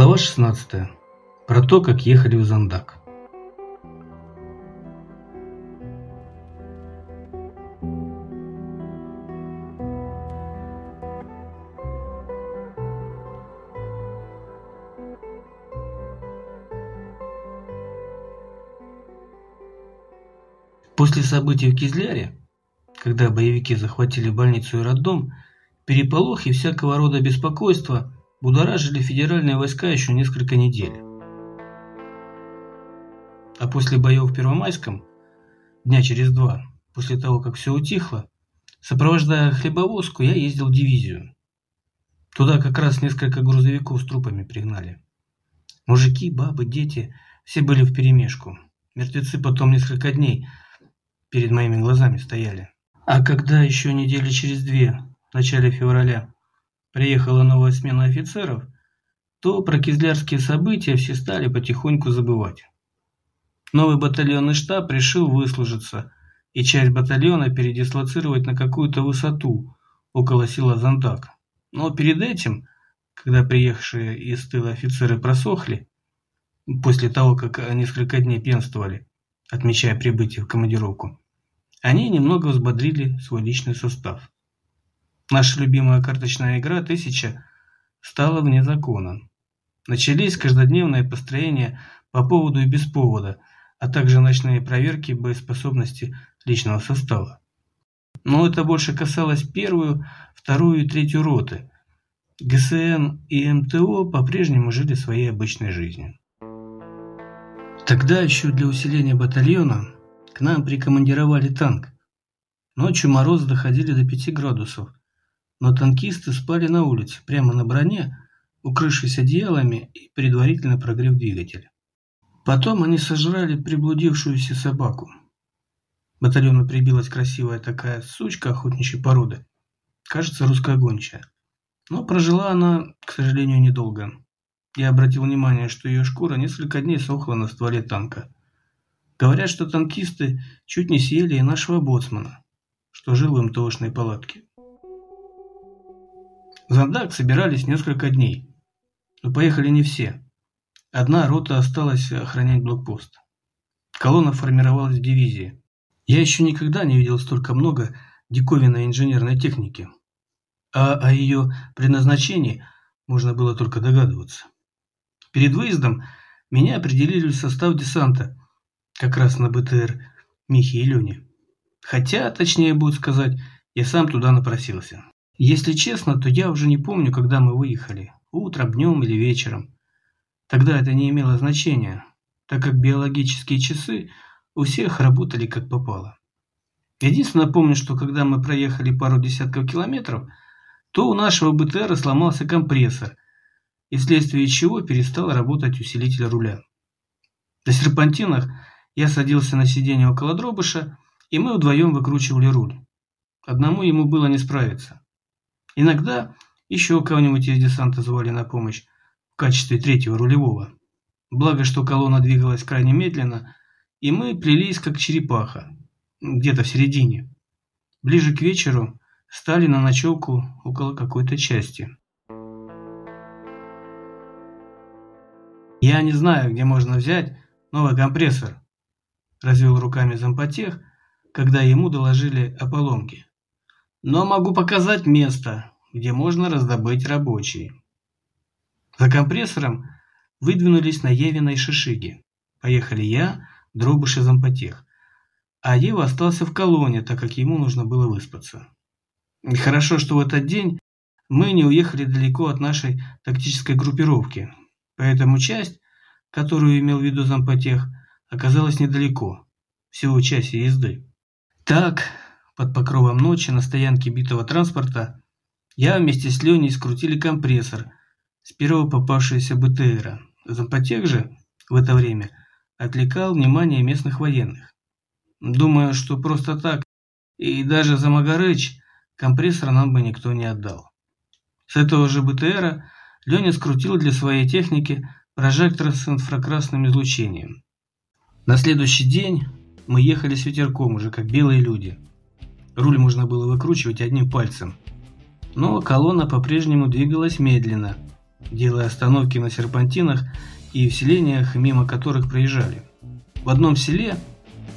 Глава 16. Про то, как ехали в Зандак. После событий в Кизляре, когда боевики захватили больницу и роддом, переполох и всякого рода беспокойство – будоражили федеральные войска еще несколько недель. А после боев в Первомайском, дня через два, после того, как все утихло, сопровождая хлебовозку, я ездил в дивизию. Туда как раз несколько грузовиков с трупами пригнали. Мужики, бабы, дети, все были вперемешку. Мертвецы потом несколько дней перед моими глазами стояли. А когда еще недели через две, в начале февраля, приехала новая смена офицеров, то про кизлярские события все стали потихоньку забывать. Новый батальонный штаб решил выслужиться и часть батальона передислоцировать на какую-то высоту около села Зандак. Но перед этим, когда приехавшие из тыла офицеры просохли, после того, как несколько дней пьянствовали, отмечая прибытие в командировку, они немного взбодрили свой личный состав. Наша любимая карточная игра «Тысяча» стала вне закона. Начались каждодневные построения по поводу и без повода, а также ночные проверки боеспособности личного состава. Но это больше касалось первую, вторую и третью роты. ГСН и МТО по-прежнему жили своей обычной жизнью. Тогда еще для усиления батальона к нам прикомандировали танк. Ночью морозы доходили до 5 градусов, но танкисты спали на улице, прямо на броне, укрывшись одеялами и предварительно прогрев двигатель. Потом они сожрали приблудившуюся собаку. Батальону прибилась красивая такая сучка охотничьей породы, кажется, русская гончая. Но прожила она, к сожалению, недолго. Я обратил внимание, что ее шкура несколько дней сохла на стволе танка. Говорят, что танкисты чуть не съели и нашего боцмана, что жил в МТОшной палатке. Зандак собирались несколько дней, но поехали не все. Одна рота осталась охранять блокпост. Колонна формировалась в дивизии. Я еще никогда не видел столько много диковинной инженерной техники. А о ее предназначении можно было только догадываться. Перед выездом меня определили в состав десанта, как раз на БТР Михи и Лени. Хотя, точнее будет сказать, я сам туда напросился. Если честно, то я уже не помню, когда мы выехали. Утром, днем или вечером. Тогда это не имело значения, так как биологические часы у всех работали как попало. Единственное помню, что когда мы проехали пару десятков километров, то у нашего БТРа сломался компрессор, и вследствие чего перестал работать усилитель руля. На серпантинах я садился на сиденье около дробыша, и мы вдвоем выкручивали руль. Одному ему было не справиться. Иногда еще кого-нибудь из десанта звали на помощь в качестве третьего рулевого. Благо, что колонна двигалась крайне медленно, и мы плелись как черепаха, где-то в середине. Ближе к вечеру стали на ночевку около какой-то части. «Я не знаю, где можно взять новый компрессор», – развел руками зампотех, когда ему доложили о поломке но могу показать место, где можно раздобыть рабочий. За компрессором выдвинулись на Евиной шишиги. Поехали я, Дробыш и Зампотех. А Ева остался в колонне, так как ему нужно было выспаться. И хорошо, что в этот день мы не уехали далеко от нашей тактической группировки, поэтому часть, которую имел в виду зампотех, оказалась недалеко, всего часе езды. Так, под покровом ночи на стоянке битого транспорта я вместе с Леней скрутили компрессор с первого попавшегося БТРа. Зампотех же в это время отвлекал внимание местных военных. Думаю, что просто так и даже за Магарэч компрессор нам бы никто не отдал. С этого же БТРа Леня скрутил для своей техники прожектор с инфракрасным излучением. На следующий день мы ехали с ветерком уже как белые люди – Руль можно было выкручивать одним пальцем. Но колонна по-прежнему двигалась медленно, делая остановки на серпантинах и в селениях, мимо которых проезжали. В одном селе,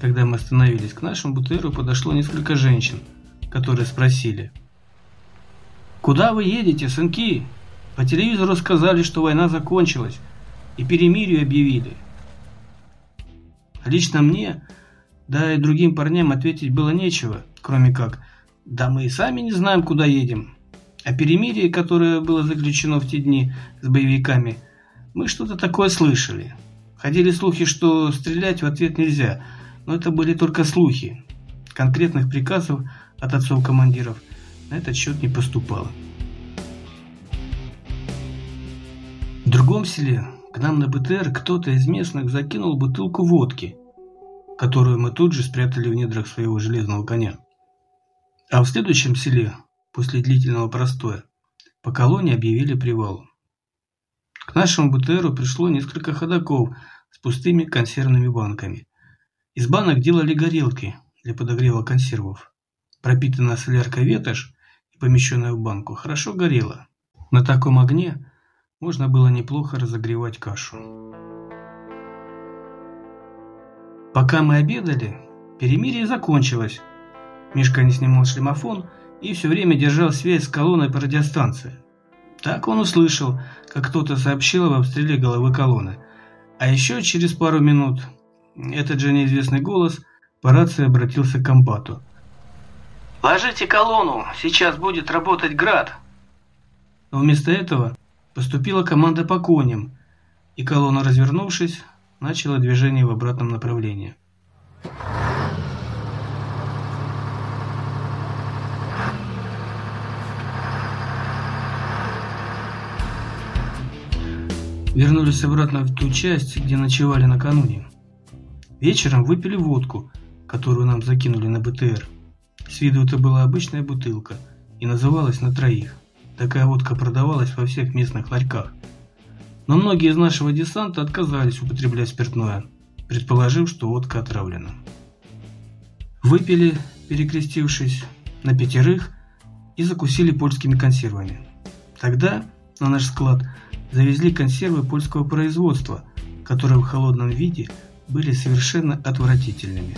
когда мы остановились, к нашему БТРу подошло несколько женщин, которые спросили. «Куда вы едете, сынки? По телевизору сказали, что война закончилась, и перемирие объявили». Лично мне, да и другим парням ответить было нечего, кроме как «Да мы и сами не знаем, куда едем». О перемирии, которое было заключено в те дни с боевиками, мы что-то такое слышали. Ходили слухи, что стрелять в ответ нельзя, но это были только слухи. Конкретных приказов от отцов командиров на этот счет не поступало. В другом селе к нам на БТР кто-то из местных закинул бутылку водки, которую мы тут же спрятали в недрах своего железного коня. А в следующем селе после длительного простоя, по колонии объявили привал. К нашему БТРу пришло несколько ходаков с пустыми консервными банками. Из банок делали горелки для подогрева консервов. Пропитанная соляркой ветошь и помещенная в банку хорошо горела. На таком огне можно было неплохо разогревать кашу. Пока мы обедали, перемирие закончилось. Мишка не снимал шлемофон и все время держал связь с колонной по радиостанции. Так он услышал, как кто-то сообщил об обстреле головы колонны. А еще через пару минут этот же неизвестный голос по рации обратился к комбату. «Ложите колонну, сейчас будет работать град!» Но вместо этого поступила команда по коням, и колонна, развернувшись, начала движение в обратном направлении. Вернулись обратно в ту часть, где ночевали накануне. Вечером выпили водку, которую нам закинули на БТР. С виду это была обычная бутылка и называлась на троих. Такая водка продавалась во всех местных ларьках. Но многие из нашего десанта отказались употреблять спиртное, предположив, что водка отравлена. Выпили, перекрестившись, на пятерых и закусили польскими консервами. Тогда на наш склад – завезли консервы польского производства, которые в холодном виде были совершенно отвратительными.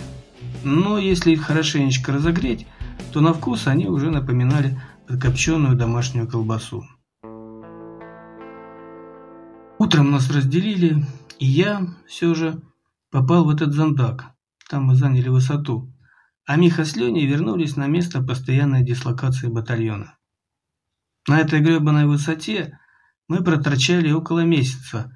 Но если их хорошенечко разогреть, то на вкус они уже напоминали подкопченную домашнюю колбасу. Утром нас разделили, и я все же попал в этот зондак. Там мы заняли высоту. А Миха с Леней вернулись на место постоянной дислокации батальона. На этой гребаной высоте мы проторчали около месяца,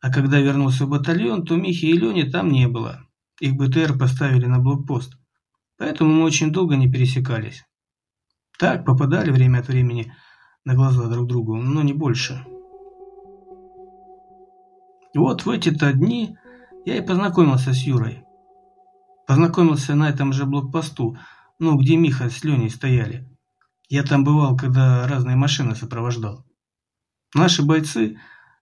а когда вернулся батальон, то Михи и Лени там не было. Их БТР поставили на блокпост, поэтому мы очень долго не пересекались. Так, попадали время от времени на глаза друг другу, но не больше. Вот в эти-то дни я и познакомился с Юрой. Познакомился на этом же блокпосту, ну, где Миха с Леней стояли. Я там бывал, когда разные машины сопровождал. Наши бойцы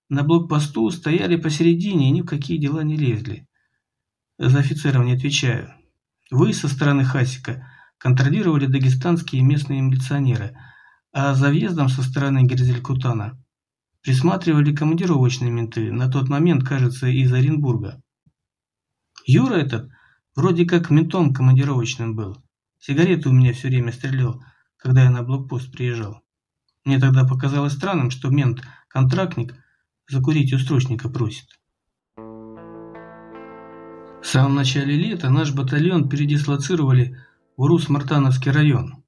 на блокпосту стояли посередине и ни в какие дела не лезли. За офицеров не отвечаю. Вы со стороны Хасика контролировали дагестанские местные милиционеры, а за въездом со стороны Герзелькутана присматривали командировочные менты, на тот момент, кажется, из Оренбурга. Юра этот вроде как ментом командировочным был. Сигареты у меня все время стрелял, когда я на блокпост приезжал. Мне тогда показалось странным, что мент-контрактник закурить у строчника просит. В самом начале лета наш батальон передислоцировали в Урус-Мартановский район.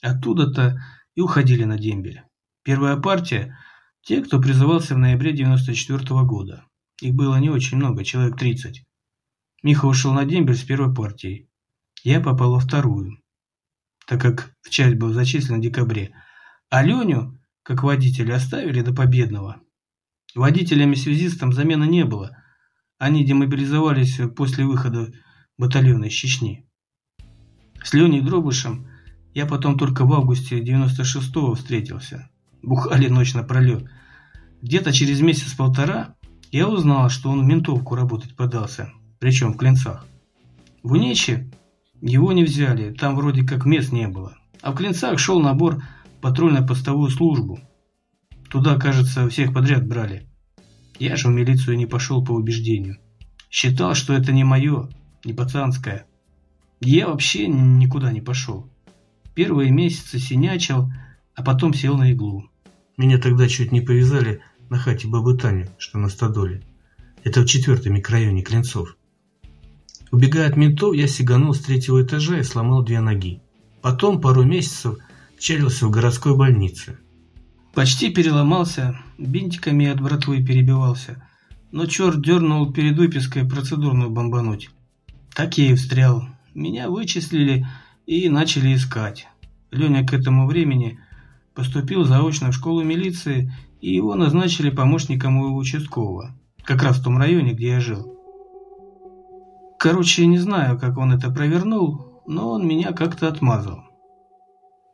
Оттуда-то и уходили на дембель. Первая партия – те, кто призывался в ноябре 94 -го года. Их было не очень много, человек 30. Миха ушел на дембель с первой партией. Я попал во вторую, так как в часть был зачислен в декабре – Аленю, как водителя, оставили до победного. Водителями-связистам замены не было. Они демобилизовались после выхода батальона из Чечни. С Леней Дробышем я потом только в августе 96-го встретился. Бухали ночь напролет. Где-то через месяц-полтора я узнал, что он в ментовку работать подался, причем в Клинцах. В Унече его не взяли, там вроде как мест не было. А в Клинцах шел набор патрульно-постовую службу. Туда, кажется, всех подряд брали. Я же в милицию не пошел по убеждению. Считал, что это не мое, не пацанское. Я вообще никуда не пошел. Первые месяцы синячил, а потом сел на иглу. Меня тогда чуть не повязали на хате бабы Тани, что на Стадоле. Это в четвертом микрорайоне Клинцов. Убегая от ментов, я сиганул с третьего этажа и сломал две ноги. Потом пару месяцев челился в городской больнице. Почти переломался, бинтиками от братвы перебивался. Но черт дернул перед выпиской процедурную бомбануть. Так я и встрял. Меня вычислили и начали искать. Леня к этому времени поступил заочно в школу милиции, и его назначили помощником у участкового, как раз в том районе, где я жил. Короче, не знаю, как он это провернул, но он меня как-то отмазал.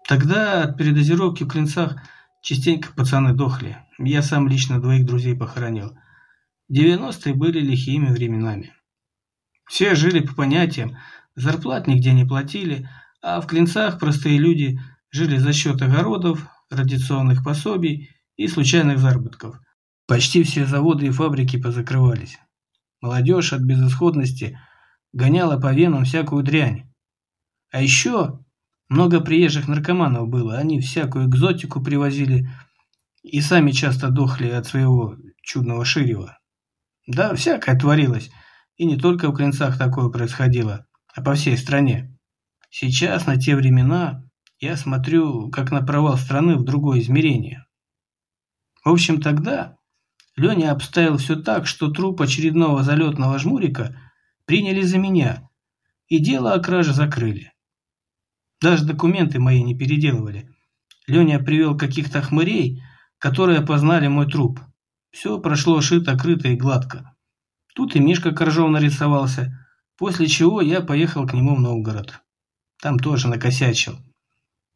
Тогда от передозировки в Клинцах частенько пацаны дохли. Я сам лично двоих друзей похоронил. 90-е были лихими временами. Все жили по понятиям, зарплат нигде не платили, а в Клинцах простые люди жили за счет огородов, радиационных пособий и случайных заработков. Почти все заводы и фабрики позакрывались. Молодежь от безысходности гоняла по венам всякую дрянь. А еще много приезжих наркоманов было, они всякую экзотику привозили и сами часто дохли от своего чудного ширева. Да, всякое творилось, и не только в Клинцах такое происходило, а по всей стране. Сейчас, на те времена, я смотрю, как на провал страны в другое измерение. В общем, тогда Леня обставил все так, что труп очередного залетного жмурика приняли за меня, и дело о краже закрыли. Даже документы мои не переделывали. Леня привел каких-то хмырей, которые опознали мой труп. Все прошло шито-крыто и гладко. Тут и Мишка Коржов нарисовался, после чего я поехал к нему в Новгород. Там тоже накосячил.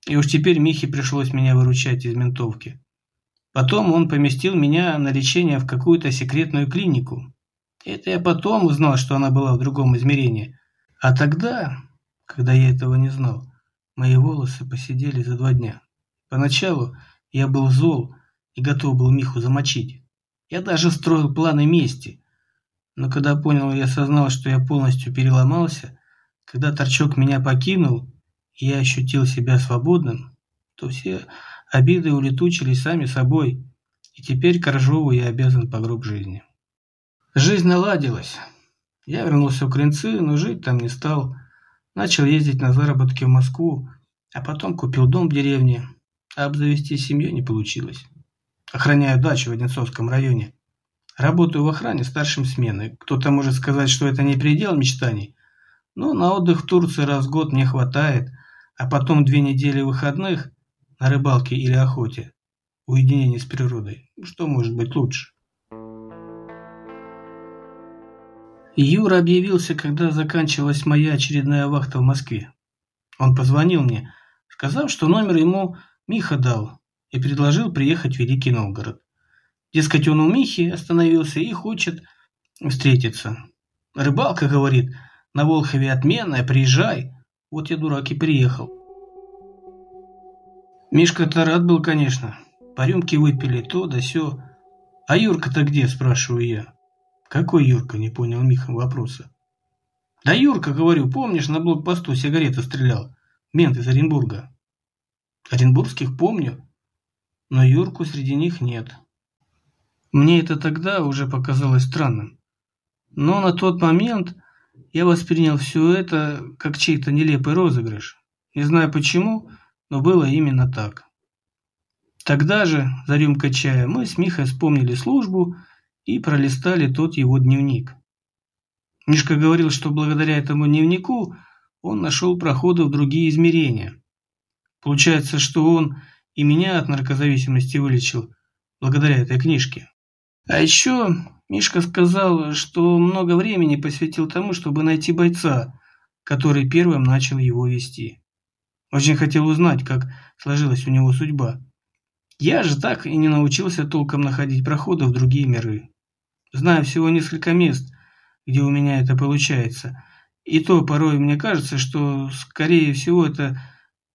И уж теперь Михе пришлось меня выручать из ментовки. Потом он поместил меня на лечение в какую-то секретную клинику. Это я потом узнал, что она была в другом измерении. А тогда, когда я этого не знал, мои волосы посидели за два дня. Поначалу я был зол и готов был Миху замочить. Я даже строил планы мести. Но когда понял и осознал, что я полностью переломался, когда торчок меня покинул, и я ощутил себя свободным, то все обиды улетучились сами собой, и теперь Коржову я обязан по гроб жизни. Жизнь наладилась. Я вернулся в Крынцы, но жить там не стал. Начал ездить на заработки в Москву, а потом купил дом в деревне, а обзавести семью не получилось. Охраняю дачу в Одинцовском районе. Работаю в охране старшим смены. Кто-то может сказать, что это не предел мечтаний, но на отдых в Турции раз в год мне хватает, а потом две недели выходных на рыбалке или охоте. Уединение с природой. Что может быть лучше? Юра объявился, когда заканчивалась моя очередная вахта в Москве. Он позвонил мне, сказав, что номер ему Миха дал и предложил приехать в Великий Новгород. Дескать, он у Михи остановился и хочет встретиться. Рыбалка, говорит, на Волхове отменная, приезжай. Вот я дурак и приехал. Мишка-то рад был, конечно. По рюмке выпили то да сё. А Юрка-то где, спрашиваю я. Какой Юрка, не понял Миха вопроса. Да Юрка, говорю, помнишь, на блокпосту сигареты стрелял? Мент из Оренбурга. Оренбургских помню, но Юрку среди них нет. Мне это тогда уже показалось странным. Но на тот момент я воспринял все это как чей-то нелепый розыгрыш. Не знаю почему, но было именно так. Тогда же, за рюмкой чая, мы с Михой вспомнили службу и пролистали тот его дневник. Мишка говорил, что благодаря этому дневнику он нашел проходы в другие измерения. Получается, что он и меня от наркозависимости вылечил благодаря этой книжке. А еще Мишка сказал, что много времени посвятил тому, чтобы найти бойца, который первым начал его вести. Очень хотел узнать, как сложилась у него судьба. Я же так и не научился толком находить проходы в другие миры. Знаю всего несколько мест, где у меня это получается. И то порой мне кажется, что, скорее всего, это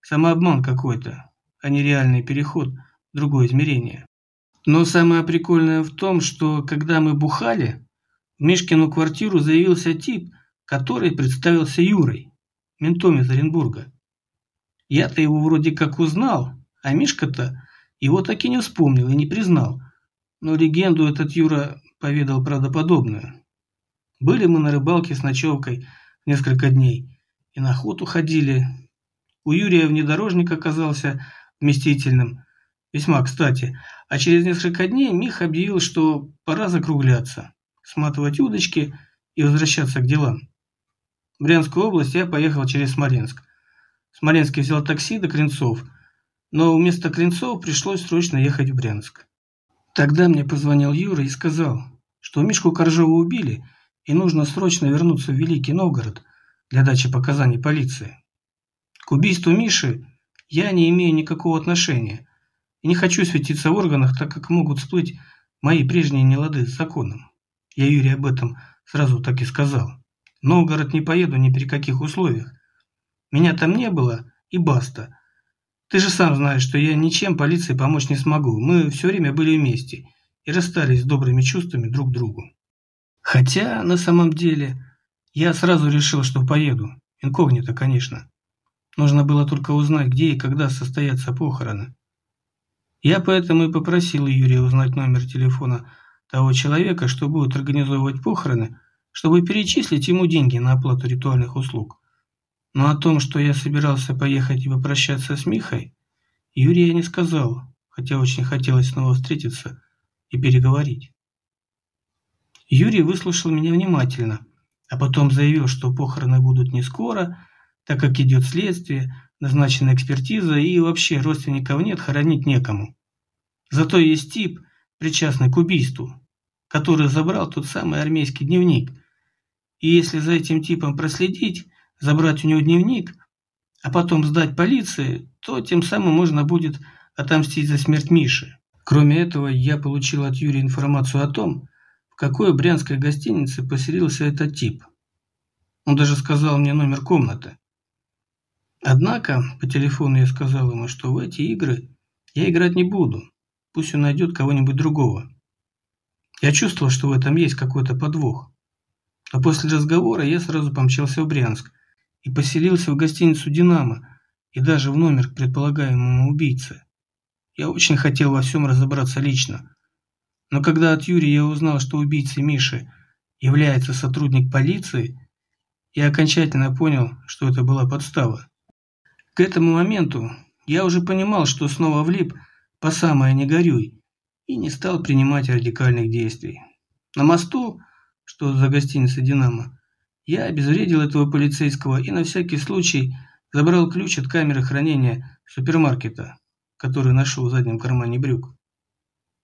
самообман какой-то, а не реальный переход в другое измерение. Но самое прикольное в том, что когда мы бухали, в Мишкину квартиру заявился тип, который представился Юрой, ментом из Оренбурга. Я-то его вроде как узнал, а Мишка-то его так и не вспомнил и не признал. Но легенду этот Юра поведал правдоподобную. Были мы на рыбалке с ночевкой несколько дней и на охоту ходили. У Юрия внедорожник оказался вместительным, весьма кстати, а через несколько дней Мих объявил, что пора закругляться, сматывать удочки и возвращаться к делам. В Брянскую область я поехал через Смоленск. В Смоленске взял такси до Кринцов, но вместо Кринцов пришлось срочно ехать в Брянск. Тогда мне позвонил Юра и сказал, что Мишку Коржова убили, и нужно срочно вернуться в Великий Новгород для дачи показаний полиции. К убийству Миши я не имею никакого отношения и не хочу светиться в органах, так как могут всплыть мои прежние нелады с законом. Я Юре об этом сразу так и сказал. Новгород не поеду ни при каких условиях. Меня там не было, и баста. Ты же сам знаешь, что я ничем полиции помочь не смогу. Мы все время были вместе и расстались с добрыми чувствами друг к другу. Хотя, на самом деле, я сразу решил, что поеду. Инкогнито, конечно. Нужно было только узнать, где и когда состоятся похороны. Я поэтому и попросил Юрия узнать номер телефона того человека, что будет организовывать похороны, чтобы перечислить ему деньги на оплату ритуальных услуг. Но о том, что я собирался поехать и попрощаться с Михой, Юрий я не сказал, хотя очень хотелось снова встретиться и переговорить. Юрий выслушал меня внимательно, а потом заявил, что похороны будут не скоро, так как идет следствие, назначена экспертиза и вообще родственников нет, хоронить некому. Зато есть тип, причастный к убийству, который забрал тот самый армейский дневник. И если за этим типом проследить, забрать у него дневник, а потом сдать полиции, то тем самым можно будет отомстить за смерть Миши. Кроме этого, я получил от Юрия информацию о том, в какой брянской гостинице поселился этот тип. Он даже сказал мне номер комнаты. Однако по телефону я сказал ему, что в эти игры я играть не буду. Пусть он найдет кого-нибудь другого. Я чувствовал, что в этом есть какой-то подвох. А после разговора я сразу помчался в Брянск и поселился в гостиницу «Динамо» и даже в номер к предполагаемому убийце. Я очень хотел во всем разобраться лично, но когда от Юрия я узнал, что убийцей Миши является сотрудник полиции, я окончательно понял, что это была подстава. К этому моменту я уже понимал, что снова влип по самое не горюй, и не стал принимать радикальных действий. На мосту, что за гостиницей «Динамо», я обезвредил этого полицейского и на всякий случай забрал ключ от камеры хранения супермаркета, который нашел в заднем кармане брюк.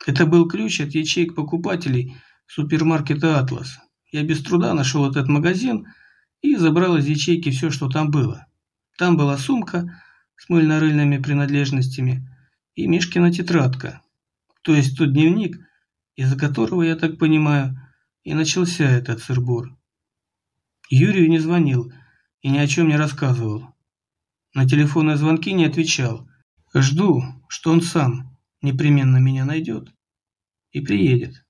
Это был ключ от ячеек покупателей супермаркета «Атлас». Я без труда нашел этот магазин и забрал из ячейки все, что там было. Там была сумка с мыльно-рыльными принадлежностями и Мишкина тетрадка, то есть тот дневник, из-за которого, я так понимаю, и начался этот сырбор. Юрию не звонил и ни о чем не рассказывал. На телефонные звонки не отвечал. Жду, что он сам непременно меня найдет и приедет.